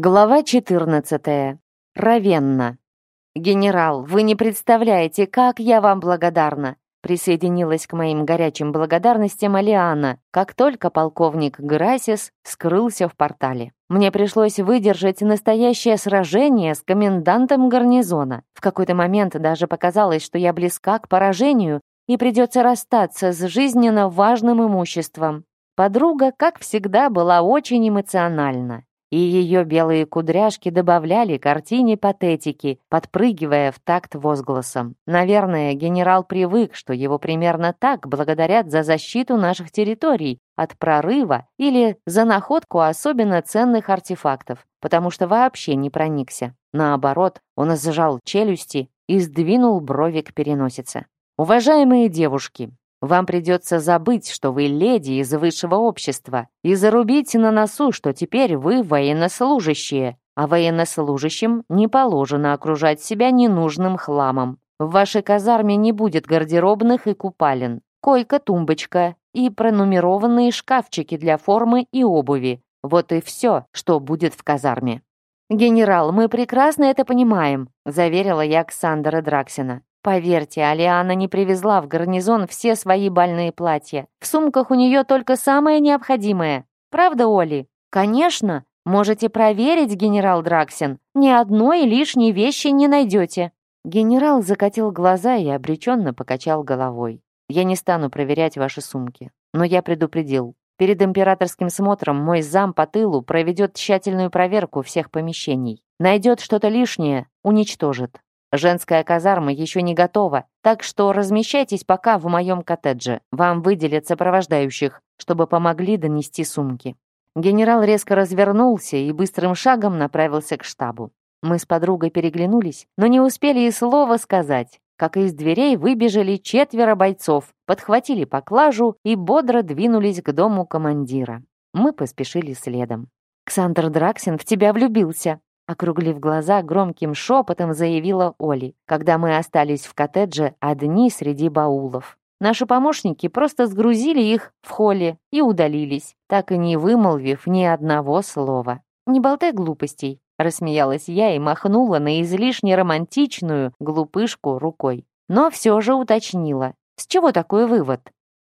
Глава 14. Равенна. «Генерал, вы не представляете, как я вам благодарна!» Присоединилась к моим горячим благодарностям Алиана, как только полковник Грасис скрылся в портале. Мне пришлось выдержать настоящее сражение с комендантом гарнизона. В какой-то момент даже показалось, что я близка к поражению и придется расстаться с жизненно важным имуществом. Подруга, как всегда, была очень эмоциональна и ее белые кудряшки добавляли картине патетики, подпрыгивая в такт возгласом. Наверное, генерал привык, что его примерно так благодарят за защиту наших территорий от прорыва или за находку особенно ценных артефактов, потому что вообще не проникся. Наоборот, он зажал челюсти и сдвинул брови к переносице. «Уважаемые девушки, вам придется забыть, что вы леди из высшего общества, и зарубить на носу, что теперь вы военнослужащие, а военнослужащим не положено окружать себя ненужным хламом. В вашей казарме не будет гардеробных и купалин, койка-тумбочка и пронумерованные шкафчики для формы и обуви. Вот и все, что будет в казарме. «Генерал, мы прекрасно это понимаем», заверила я Ксандера Драксина. Поверьте, Алиана не привезла в гарнизон все свои бальные платья. В сумках у нее только самое необходимое. Правда, Оли? Конечно. Можете проверить, генерал Драксин. Ни одной лишней вещи не найдете. Генерал закатил глаза и обреченно покачал головой. Я не стану проверять ваши сумки. Но я предупредил. Перед императорским смотром мой зам по тылу проведет тщательную проверку всех помещений. Найдет что-то лишнее, уничтожит. Женская казарма еще не готова, так что размещайтесь пока в моем коттедже. Вам выделят сопровождающих, чтобы помогли донести сумки». Генерал резко развернулся и быстрым шагом направился к штабу. Мы с подругой переглянулись, но не успели и слова сказать, как из дверей выбежали четверо бойцов, подхватили поклажу и бодро двинулись к дому командира. Мы поспешили следом. «Ксандр Драксин в тебя влюбился», Округлив глаза, громким шепотом заявила Оли, когда мы остались в коттедже одни среди баулов. Наши помощники просто сгрузили их в холле и удалились, так и не вымолвив ни одного слова. «Не болтай глупостей», — рассмеялась я и махнула на излишне романтичную глупышку рукой. Но все же уточнила. С чего такой вывод?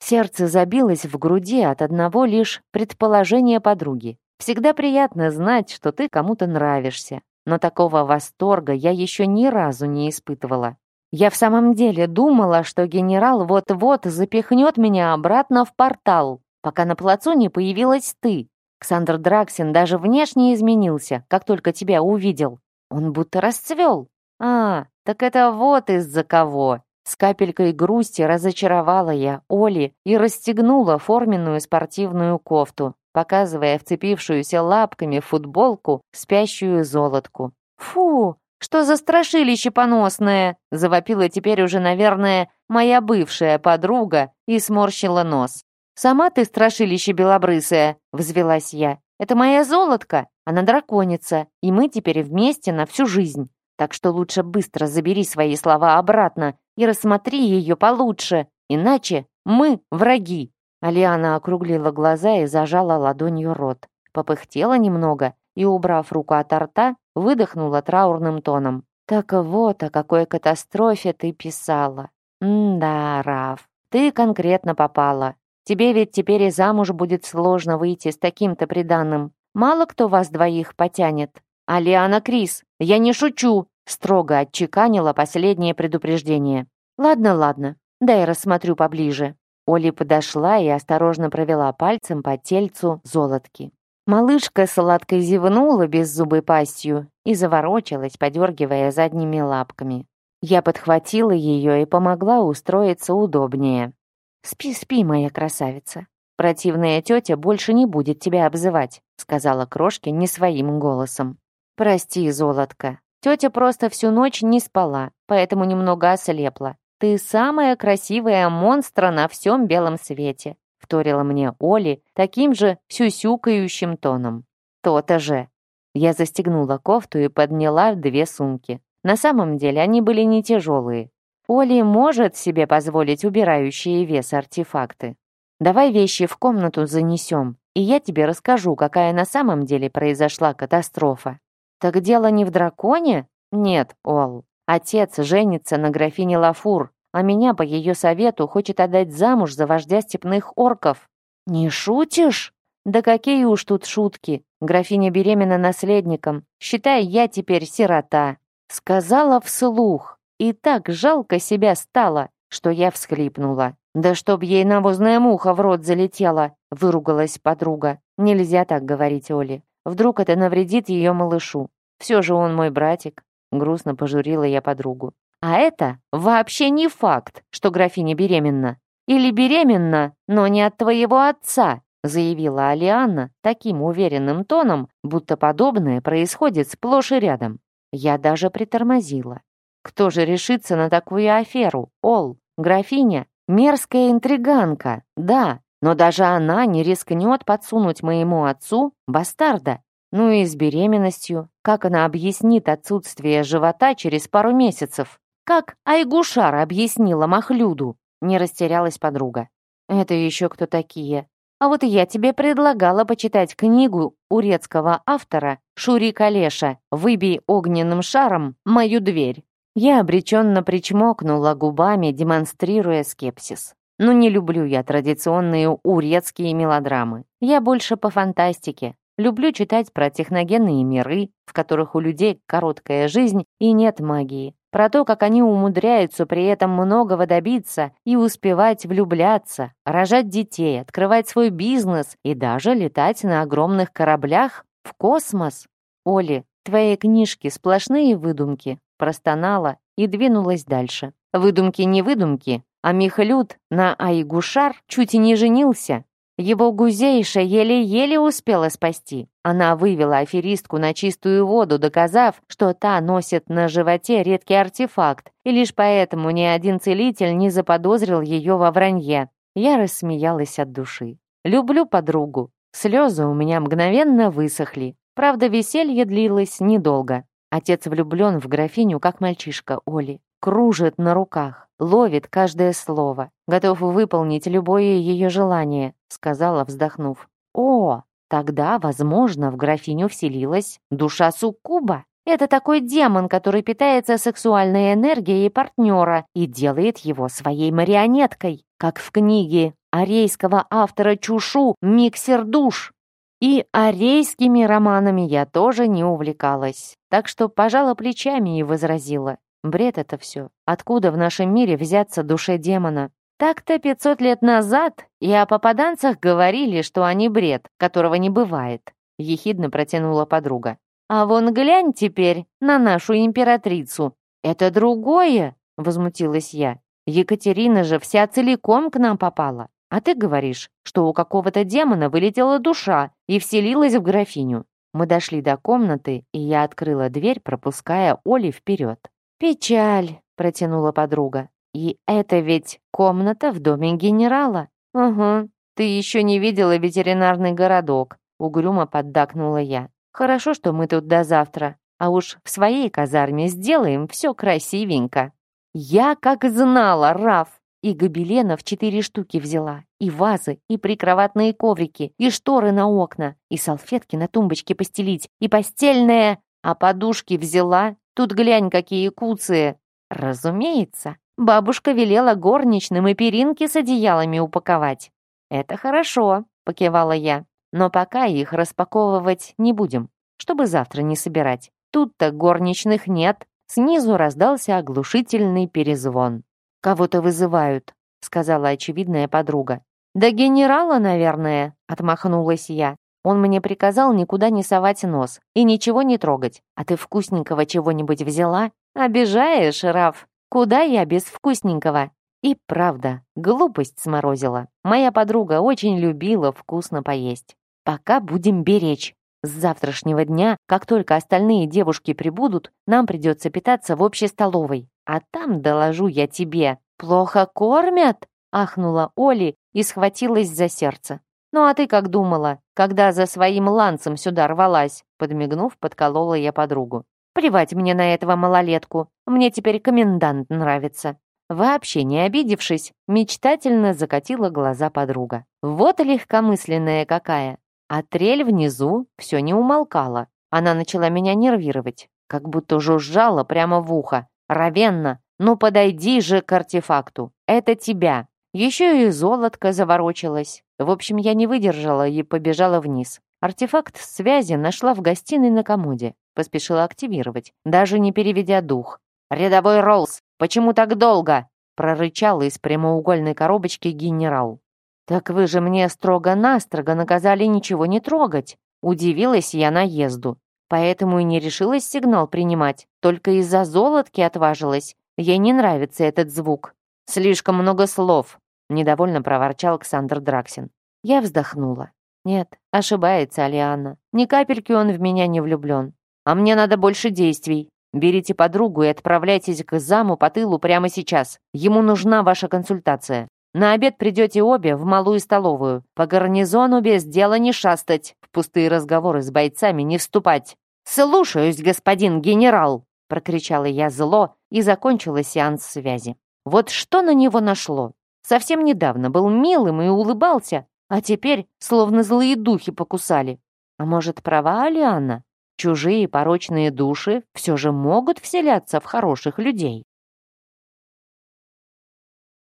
Сердце забилось в груди от одного лишь предположения подруги. Всегда приятно знать, что ты кому-то нравишься, но такого восторга я еще ни разу не испытывала. Я в самом деле думала, что генерал вот-вот запихнет меня обратно в портал, пока на плацу не появилась ты. Ксандр Драксин даже внешне изменился, как только тебя увидел. Он будто расцвел. А, так это вот из-за кого. С капелькой грусти разочаровала я Оли и расстегнула форменную спортивную кофту показывая вцепившуюся лапками в футболку спящую золотку. «Фу, что за страшилище поносное!» завопила теперь уже, наверное, моя бывшая подруга и сморщила нос. «Сама ты страшилище белобрысая!» — взвелась я. «Это моя золотка, она драконица, и мы теперь вместе на всю жизнь. Так что лучше быстро забери свои слова обратно и рассмотри ее получше, иначе мы враги». Алиана округлила глаза и зажала ладонью рот. Попыхтела немного и, убрав руку от рта, выдохнула траурным тоном. «Так вот, о какой катастрофе ты писала. М-да, Раф, ты конкретно попала. Тебе ведь теперь и замуж будет сложно выйти с таким-то приданным. Мало кто вас двоих потянет. Алиана Крис, я не шучу!» строго отчеканила последнее предупреждение. «Ладно, ладно, дай рассмотрю поближе». Оли подошла и осторожно провела пальцем по тельцу золотки. Малышка сладко зевнула беззубой пастью и заворочилась, подергивая задними лапками. Я подхватила ее и помогла устроиться удобнее. «Спи, спи, моя красавица. Противная тетя больше не будет тебя обзывать», сказала крошке не своим голосом. «Прости, золотка. Тетя просто всю ночь не спала, поэтому немного ослепла. «Ты самая красивая монстра на всем белом свете», вторила мне Оли таким же сюсюкающим тоном. «То-то же». Я застегнула кофту и подняла две сумки. На самом деле они были не тяжелые. Оли может себе позволить убирающие вес артефакты. «Давай вещи в комнату занесем», и я тебе расскажу, какая на самом деле произошла катастрофа». «Так дело не в драконе?» «Нет, Ол. Отец женится на графине Лафур, а меня по ее совету хочет отдать замуж за вождя степных орков». «Не шутишь?» «Да какие уж тут шутки. Графиня беременна наследником. Считай, я теперь сирота». Сказала вслух. И так жалко себя стало, что я всхлипнула. «Да чтоб ей навозная муха в рот залетела!» выругалась подруга. «Нельзя так говорить Оле. Вдруг это навредит ее малышу. Все же он мой братик». Грустно пожурила я подругу. «А это вообще не факт, что графиня беременна. Или беременна, но не от твоего отца заявила Алианна таким уверенным тоном, будто подобное происходит сплошь и рядом. Я даже притормозила. Кто же решится на такую аферу? Ол, графиня, мерзкая интриганка, да, но даже она не рискнет подсунуть моему отцу бастарда. Ну и с беременностью. Как она объяснит отсутствие живота через пару месяцев? Как Айгушар объяснила Махлюду? Не растерялась подруга. Это еще кто такие? А вот я тебе предлагала почитать книгу урецкого автора Шури Калеша «Выбей огненным шаром мою дверь». Я обреченно причмокнула губами, демонстрируя скепсис. Но не люблю я традиционные урецкие мелодрамы. Я больше по фантастике. Люблю читать про техногенные миры, в которых у людей короткая жизнь и нет магии про то, как они умудряются при этом многого добиться и успевать влюбляться, рожать детей, открывать свой бизнес и даже летать на огромных кораблях в космос. Оли, твои книжки сплошные выдумки, простонала и двинулась дальше. Выдумки не выдумки, а Михалют на Айгушар чуть и не женился, его Гузейша еле-еле успела спасти. Она вывела аферистку на чистую воду, доказав, что та носит на животе редкий артефакт, и лишь поэтому ни один целитель не заподозрил ее во вранье. Я рассмеялась от души. Люблю подругу. Слезы у меня мгновенно высохли. Правда, веселье длилось недолго. Отец влюблен в графиню, как мальчишка Оли. Кружит на руках, ловит каждое слово, готов выполнить любое ее желание, сказала, вздохнув. О, тогда, возможно, в графиню вселилась душа суккуба. Это такой демон, который питается сексуальной энергией партнера и делает его своей марионеткой, как в книге арейского автора Чушу «Миксер душ». И арейскими романами я тоже не увлекалась, так что пожала плечами и возразила. Бред это все. Откуда в нашем мире взяться душе демона? Так-то 500 лет назад и о попаданцах говорили, что они бред, которого не бывает. Ехидно протянула подруга. А вон глянь теперь на нашу императрицу. Это другое, возмутилась я. Екатерина же вся целиком к нам попала. А ты говоришь, что у какого-то демона вылетела душа и вселилась в графиню. Мы дошли до комнаты, и я открыла дверь, пропуская Оли вперед. «Печаль», — протянула подруга. «И это ведь комната в доме генерала». «Угу, ты еще не видела ветеринарный городок», — угрюмо поддакнула я. «Хорошо, что мы тут до завтра, а уж в своей казарме сделаем все красивенько». «Я как знала, Раф!» И гобеленов четыре штуки взяла, и вазы, и прикроватные коврики, и шторы на окна, и салфетки на тумбочке постелить, и постельное, а подушки взяла, Тут глянь, какие куцые. Разумеется, бабушка велела горничным и перинки с одеялами упаковать. Это хорошо, покивала я. Но пока их распаковывать не будем, чтобы завтра не собирать. Тут-то горничных нет. Снизу раздался оглушительный перезвон. «Кого-то вызывают», — сказала очевидная подруга. «Да генерала, наверное», — отмахнулась я. Он мне приказал никуда не совать нос и ничего не трогать. А ты вкусненького чего-нибудь взяла? Обижаешь, Раф? Куда я без вкусненького? И правда, глупость сморозила. Моя подруга очень любила вкусно поесть. Пока будем беречь. С завтрашнего дня, как только остальные девушки прибудут, нам придется питаться в общей столовой. А там, доложу я тебе, плохо кормят?» ахнула Оли и схватилась за сердце. «Ну а ты как думала, когда за своим ланцем сюда рвалась?» Подмигнув, подколола я подругу. «Плевать мне на этого малолетку. Мне теперь комендант нравится». Вообще не обидевшись, мечтательно закатила глаза подруга. Вот легкомысленная какая. А трель внизу все не умолкала. Она начала меня нервировать, как будто жужжала прямо в ухо. «Равенно, ну подойди же к артефакту. Это тебя». Еще и золотко заворочилась. В общем, я не выдержала и побежала вниз. Артефакт связи нашла в гостиной на комоде. Поспешила активировать, даже не переведя дух. «Рядовой Роллс, почему так долго?» прорычал из прямоугольной коробочки генерал. «Так вы же мне строго-настрого наказали ничего не трогать!» Удивилась я наезду. Поэтому и не решилась сигнал принимать. Только из-за золотки отважилась. Ей не нравится этот звук. «Слишком много слов», — недовольно проворчал Александр Драксин. Я вздохнула. Нет, ошибается Алианна. Ни капельки он в меня не влюблен. А мне надо больше действий. Берите подругу и отправляйтесь к заму по тылу прямо сейчас. Ему нужна ваша консультация. На обед придете обе в малую столовую. По гарнизону без дела не шастать. В пустые разговоры с бойцами не вступать. «Слушаюсь, господин генерал!» прокричала я зло и закончила сеанс связи. Вот что на него нашло? Совсем недавно был милым и улыбался, а теперь словно злые духи покусали. А может, права Алиана? Чужие порочные души все же могут вселяться в хороших людей.